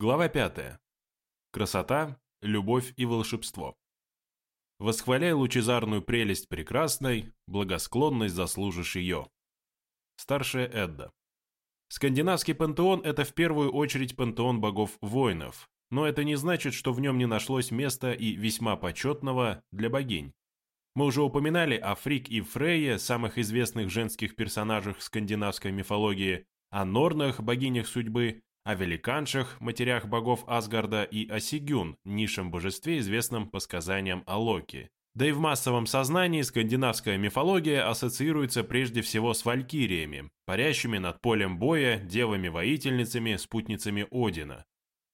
Глава 5. Красота, любовь и волшебство. Восхваляй лучезарную прелесть прекрасной, благосклонность заслужишь ее. Старшая Эдда. Скандинавский пантеон – это в первую очередь пантеон богов-воинов, но это не значит, что в нем не нашлось места и весьма почетного для богинь. Мы уже упоминали о Фрик и Фрейе, самых известных женских персонажах скандинавской мифологии, о Норнах, богинях судьбы, о великаншах, матерях богов Асгарда и о Сигюн, низшем божестве, известном по сказаниям о Локи. Да и в массовом сознании скандинавская мифология ассоциируется прежде всего с валькириями, парящими над полем боя, девами-воительницами, спутницами Одина.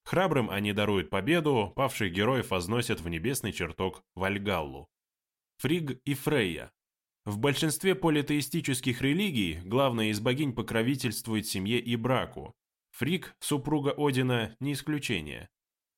Храбрым они даруют победу, павших героев возносят в небесный чертог Вальгаллу. Фриг и Фрейя. В большинстве политеистических религий главная из богинь покровительствует семье и браку, Фрик, супруга Одина, не исключение.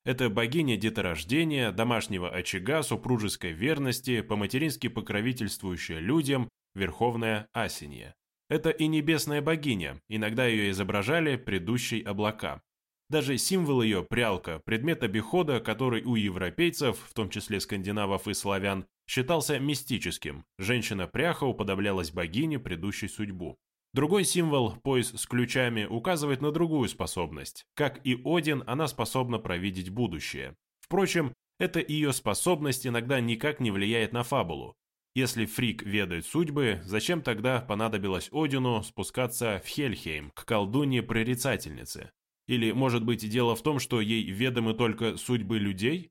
Это богиня деторождения, домашнего очага, супружеской верности, по-матерински покровительствующая людям, верховная Асинья. Это и небесная богиня, иногда ее изображали предыдущей облака. Даже символ ее, прялка, предмет обихода, который у европейцев, в том числе скандинавов и славян, считался мистическим. Женщина-пряха уподоблялась богине, предыдущей судьбу. Другой символ, пояс с ключами, указывает на другую способность. Как и Один, она способна провидеть будущее. Впрочем, эта ее способность иногда никак не влияет на фабулу. Если Фрик ведает судьбы, зачем тогда понадобилось Одину спускаться в Хельхейм к колдунье-прорицательнице? Или, может быть, дело в том, что ей ведомы только судьбы людей?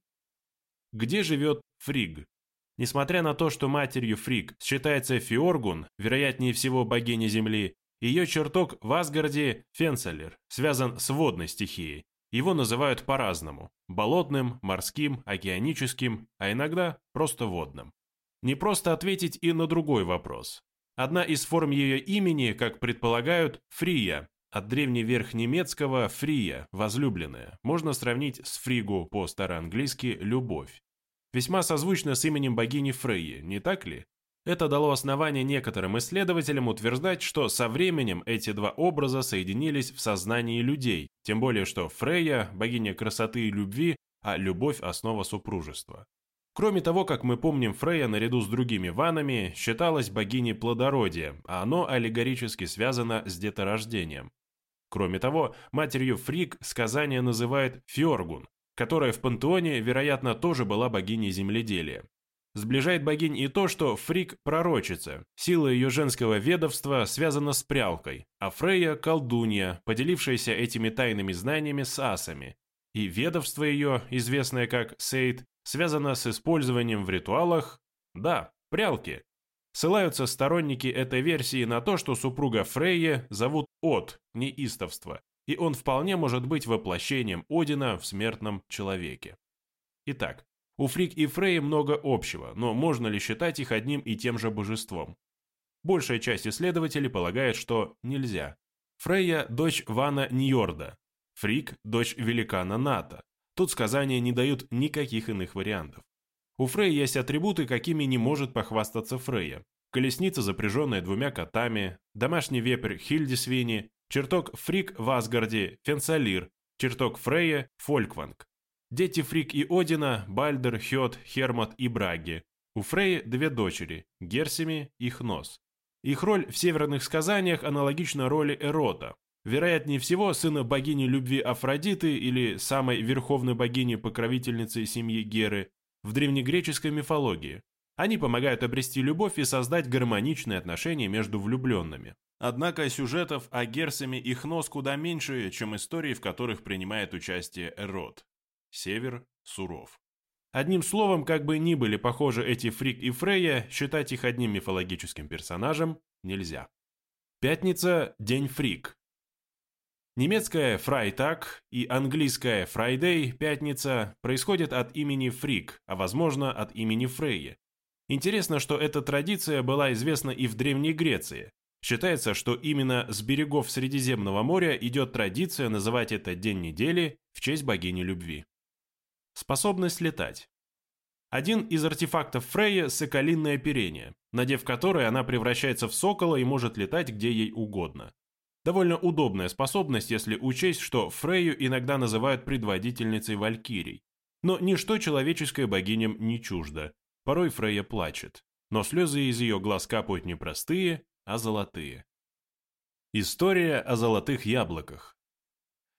Где живет Фриг? Несмотря на то, что матерью Фрик считается Фиоргун, вероятнее всего богиня Земли, ее чертог в Асгарде Фенцелер связан с водной стихией. Его называют по-разному – болотным, морским, океаническим, а иногда просто водным. Не просто ответить и на другой вопрос. Одна из форм ее имени, как предполагают, Фрия, от древневерхнемецкого «фрия» – возлюбленная, можно сравнить с фригу по-староанглийски «любовь». Весьма созвучно с именем богини Фрейи, не так ли? Это дало основание некоторым исследователям утверждать, что со временем эти два образа соединились в сознании людей, тем более что Фрейя – богиня красоты и любви, а любовь – основа супружества. Кроме того, как мы помним, Фрейя наряду с другими ванами считалась богиней плодородия, а оно аллегорически связано с деторождением. Кроме того, матерью Фрик сказание называет Фьоргун, которая в пантеоне, вероятно, тоже была богиней земледелия. Сближает богинь и то, что Фрик – пророчица. Сила ее женского ведовства связана с прялкой, а Фрейя – колдунья, поделившаяся этими тайными знаниями с асами. И ведовство ее, известное как Сейд, связано с использованием в ритуалах, да, прялки. Ссылаются сторонники этой версии на то, что супруга Фрейе зовут От, неистовство, и он вполне может быть воплощением Одина в смертном человеке. Итак, у Фрик и Фрей много общего, но можно ли считать их одним и тем же божеством? Большая часть исследователей полагает, что нельзя. Фрейя – дочь Вана Ньорда, Фрик – дочь великана Ната. Тут сказания не дают никаких иных вариантов. У Фрей есть атрибуты, какими не может похвастаться Фрейя. Колесница, запряженная двумя котами, домашний вепрь Хильдисвини, чертог Фрик в Асгарде, Фенсалир, чертог Фрейя, Фолькванг. Дети Фрик и Одина – Бальдер, Хёд, Хермот и Браги. У Фрейи две дочери – Герсими и Хнос. Их роль в северных сказаниях аналогична роли Эрота. Вероятнее всего, сына богини любви Афродиты или самой верховной богини-покровительницы семьи Геры в древнегреческой мифологии. Они помогают обрести любовь и создать гармоничные отношения между влюбленными. Однако сюжетов о Герсами и Хнос куда меньше, чем истории, в которых принимает участие Эрот. Север суров. Одним словом, как бы ни были похожи эти Фригг и Фрейя, считать их одним мифологическим персонажем нельзя. Пятница – день Фригг. Немецкая «Freitag» и английская «Friday» – пятница происходят от имени Фригг, а возможно от имени Фрейи. Интересно, что эта традиция была известна и в Древней Греции, Считается, что именно с берегов Средиземного моря идет традиция называть этот день недели в честь богини любви. Способность летать. Один из артефактов Фрейя – соколиное оперение, надев которое она превращается в сокола и может летать где ей угодно. Довольно удобная способность, если учесть, что Фрейю иногда называют предводительницей валькирий. Но ничто человеческое богиням не чуждо. Порой Фрейя плачет. Но слезы из ее глаз капают не простые, а золотые. История о золотых яблоках.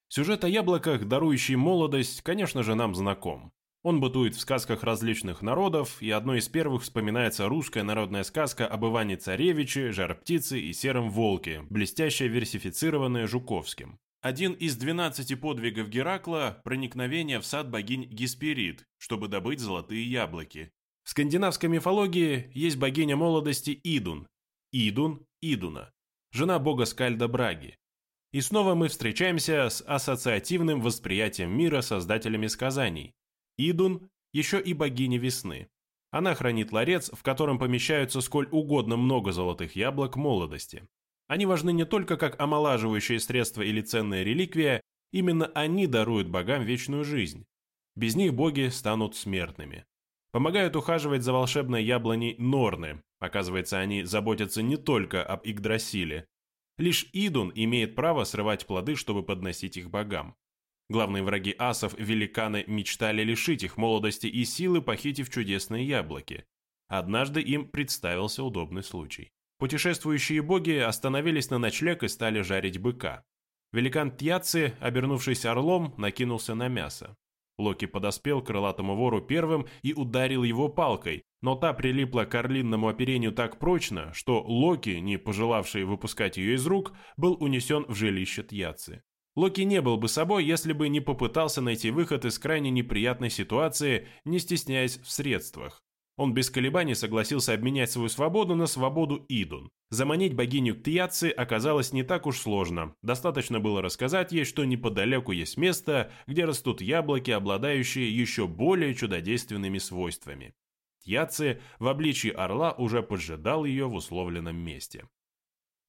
Сюжет о яблоках, дарующий молодость, конечно же, нам знаком. Он бытует в сказках различных народов, и одной из первых вспоминается русская народная сказка об Иване Царевиче, Жар-птице и Сером Волке, блестяще версифицированная Жуковским. Один из двенадцати подвигов Геракла – проникновение в сад богинь Гесперид, чтобы добыть золотые яблоки. В скандинавской мифологии есть богиня молодости Идун. Идун – Идуна, жена бога Скальда Браги. И снова мы встречаемся с ассоциативным восприятием мира создателями сказаний, Идун – еще и богиня весны. Она хранит ларец, в котором помещаются сколь угодно много золотых яблок молодости. Они важны не только как омолаживающее средство или ценная реликвия, именно они даруют богам вечную жизнь. Без них боги станут смертными. Помогают ухаживать за волшебной яблоней Норны. Оказывается, они заботятся не только об Игдрасиле. Лишь Идун имеет право срывать плоды, чтобы подносить их богам. Главные враги асов, великаны, мечтали лишить их молодости и силы, похитив чудесные яблоки. Однажды им представился удобный случай. Путешествующие боги остановились на ночлег и стали жарить быка. Великан Тьяци, обернувшись орлом, накинулся на мясо. Локи подоспел к крылатому вору первым и ударил его палкой, но та прилипла к орлинному оперению так прочно, что Локи, не пожелавший выпускать ее из рук, был унесен в жилище Тьяци. Локи не был бы собой, если бы не попытался найти выход из крайне неприятной ситуации, не стесняясь в средствах. Он без колебаний согласился обменять свою свободу на свободу Идун. Заманить богиню к Тьяци оказалось не так уж сложно. Достаточно было рассказать ей, что неподалеку есть место, где растут яблоки, обладающие еще более чудодейственными свойствами. Тьяци в обличии орла уже поджидал ее в условленном месте.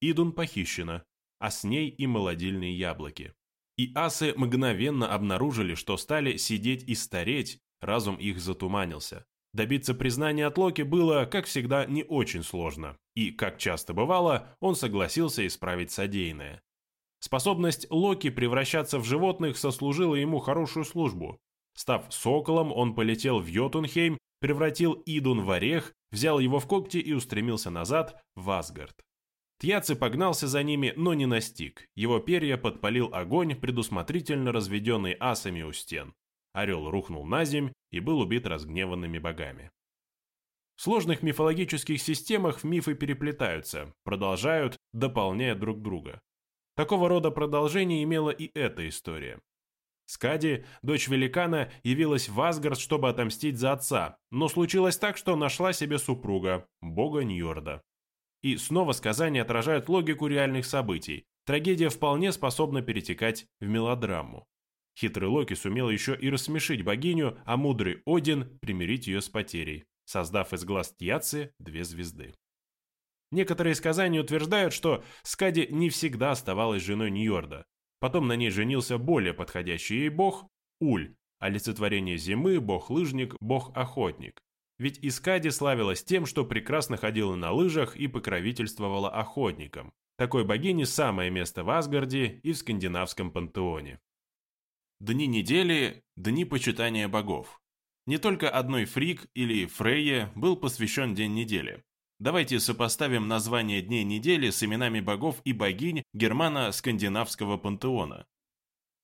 Идун похищена, а с ней и молодильные яблоки. И асы мгновенно обнаружили, что стали сидеть и стареть, разум их затуманился. Добиться признания от Локи было, как всегда, не очень сложно, и, как часто бывало, он согласился исправить содеянное. Способность Локи превращаться в животных сослужила ему хорошую службу. Став соколом, он полетел в Йотунхейм, превратил Идун в орех, взял его в когти и устремился назад в Асгард. Тьяци погнался за ними, но не настиг. Его перья подпалил огонь, предусмотрительно разведенный асами у стен. Орел рухнул на земь и был убит разгневанными богами. В сложных мифологических системах мифы переплетаются, продолжают, дополняя друг друга. Такого рода продолжение имела и эта история. Скади, дочь великана, явилась в Асгард, чтобы отомстить за отца, но случилось так, что нашла себе супруга, бога Ньорда. И снова сказания отражают логику реальных событий. Трагедия вполне способна перетекать в мелодраму. Хитрый Локи сумел еще и рассмешить богиню, а мудрый Один примирить ее с потерей, создав из глаз Тьяцы две звезды. Некоторые сказания утверждают, что Скади не всегда оставалась женой Ньорда. Потом на ней женился более подходящий ей бог Уль, олицетворение зимы, бог-лыжник, бог-охотник. Ведь Искади славилась тем, что прекрасно ходила на лыжах и покровительствовала охотникам. Такой богине самое место в Асгарде и в скандинавском пантеоне. Дни недели – дни почитания богов. Не только одной Фрик или Фрейе был посвящен день недели. Давайте сопоставим название дней недели с именами богов и богинь германо-скандинавского пантеона.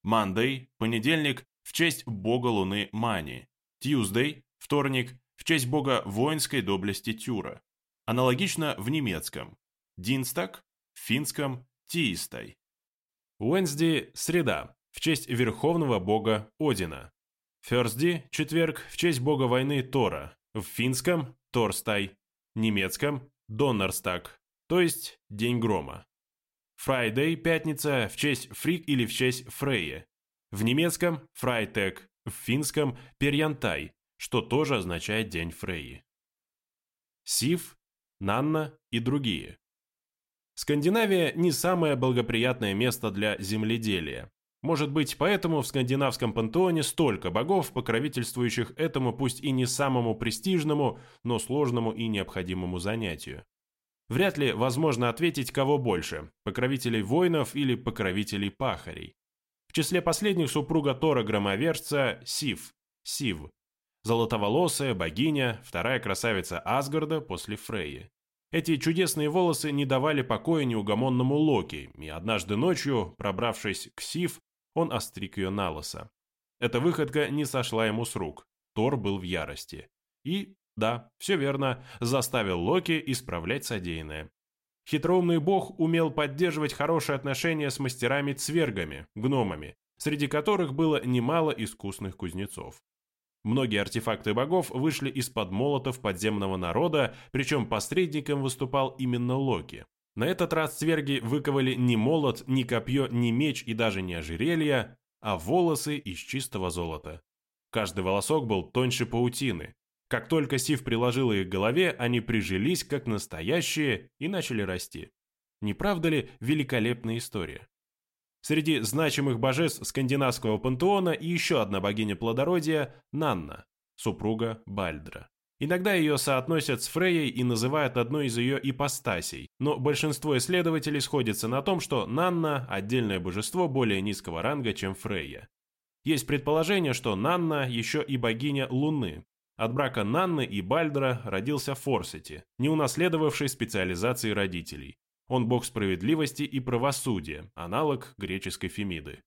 Мандей – понедельник в честь бога луны Мани. Tuesday – вторник в честь бога воинской доблести Тюра. Аналогично в немецком. Dienstag, в финском tiistai. Wednesday – среда, в честь верховного бога Одина. Thursday – четверг, в честь бога войны Тора. В финском – torstai, немецком – Donnerstag, то есть День грома. Friday – пятница, в честь Фригг или в честь Фрейи. В немецком – Фрайтек, в финском – Перьянтай, что тоже означает День Фрейи. Сив, Нанна и другие. Скандинавия не самое благоприятное место для земледелия. Может быть, поэтому в скандинавском пантеоне столько богов, покровительствующих этому пусть и не самому престижному, но сложному и необходимому занятию. Вряд ли возможно ответить, кого больше – покровителей воинов или покровителей пахарей. В числе последних супруга Тора Громовержца – Сив, Сив, золотоволосая богиня, вторая красавица Асгарда после Фрейи. Эти чудесные волосы не давали покоя неугомонному Локи, и однажды ночью, пробравшись к Сив, он остриг ее на лысо. Эта выходка не сошла ему с рук. Тор был в ярости. И, да, все верно, заставил Локи исправлять содеянное. Хитроумный бог умел поддерживать хорошие отношения с мастерами-цвергами, гномами, среди которых было немало искусных кузнецов. Многие артефакты богов вышли из-под молотов подземного народа, причем посредником выступал именно Локи. На этот раз цверги выковали не молот, ни копье, ни меч и даже не ожерелье, а волосы из чистого золота. Каждый волосок был тоньше паутины. Как только Сив приложил их к голове, они прижились как настоящие и начали расти. Не правда ли великолепная история? Среди значимых божеств скандинавского пантеона и еще одна богиня плодородия – Нанна, супруга Бальдра. Иногда ее соотносят с Фрейей и называют одной из ее ипостасей, но большинство исследователей сходятся на том, что Нанна – отдельное божество более низкого ранга, чем Фрейя. Есть предположение, что Нанна еще и богиня Луны. От брака Нанны и Бальдра родился Форсити, не унаследовавший специализации родителей. Он бог справедливости и правосудия, аналог греческой Фемиды.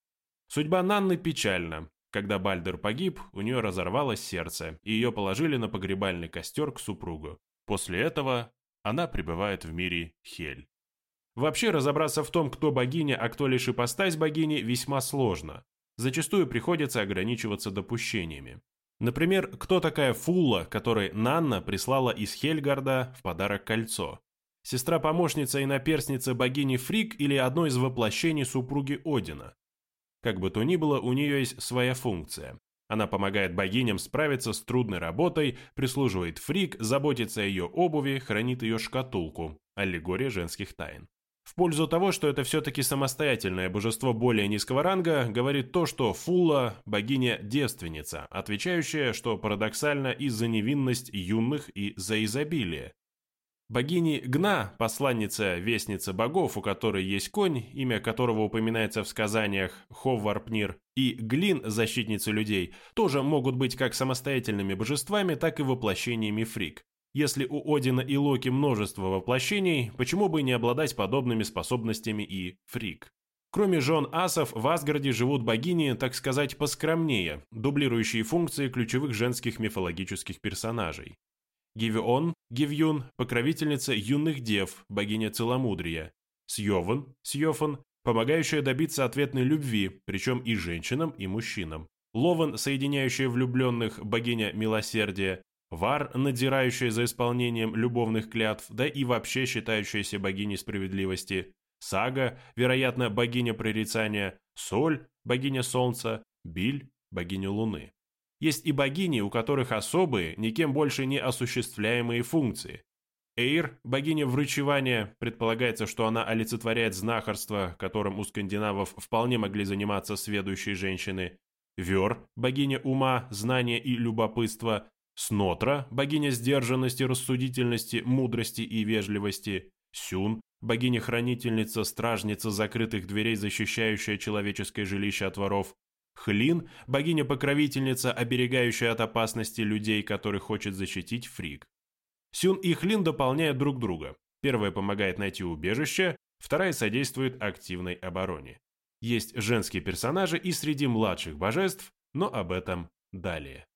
Судьба Нанны печальна. Когда Бальдер погиб, у нее разорвалось сердце, и ее положили на погребальный костер к супругу. После этого она пребывает в мире Хель. Вообще разобраться в том, кто богиня, а кто лишь ипостась богини, весьма сложно. Зачастую приходится ограничиваться допущениями. Например, кто такая Фулла, которой Нанна прислала из Хельгарда в подарок кольцо? Сестра-помощница и наперсница богини Фрик или одно из воплощений супруги Одина? Как бы то ни было, у нее есть своя функция. Она помогает богиням справиться с трудной работой, прислуживает Фрик, заботится о ее обуви, хранит ее шкатулку. Аллегория женских тайн. В пользу того, что это все-таки самостоятельное божество более низкого ранга, говорит то, что Фулла – богиня-девственница, отвечающая, что парадоксально, и за невинность юных, и за изобилие. Богини Гна, посланница, вестница богов, у которой есть конь, имя которого упоминается в сказаниях Ховварпнир, и Глин, защитница людей, тоже могут быть как самостоятельными божествами, так и воплощениями Фрик. Если у Одина и Локи множество воплощений, почему бы не обладать подобными способностями и Фрик? Кроме жен асов, в Асгарде живут богини, так сказать, поскромнее, дублирующие функции ключевых женских мифологических персонажей. Гивион, Гивюн, покровительница юных дев, богиня целомудрия. Сьован, Сьофан, помогающая добиться ответной любви, причем и женщинам, и мужчинам. Лован, соединяющая влюбленных, богиня милосердия. Вар, надзирающая за исполнением любовных клятв, да и вообще считающаяся богиней справедливости. Сага, вероятно, богиня прорицания. Соль, богиня солнца. Биль, богиня луны. Есть и богини, у которых особые, никем больше не осуществляемые функции. Эйр, богиня врачевания, предполагается, что она олицетворяет знахарство, которым у скандинавов вполне могли заниматься сведущие женщины. Вер, богиня ума, знания и любопытства. Снотра, богиня сдержанности, рассудительности, мудрости и вежливости. Сюн, богиня-хранительница, стражница закрытых дверей, защищающая человеческое жилище от воров. Хлин – богиня-покровительница, оберегающая от опасности людей, которых хочет защитить Фрик. Сюн и Хлин дополняют друг друга. Первая помогает найти убежище, вторая содействует активной обороне. Есть женские персонажи и среди младших божеств, но об этом далее.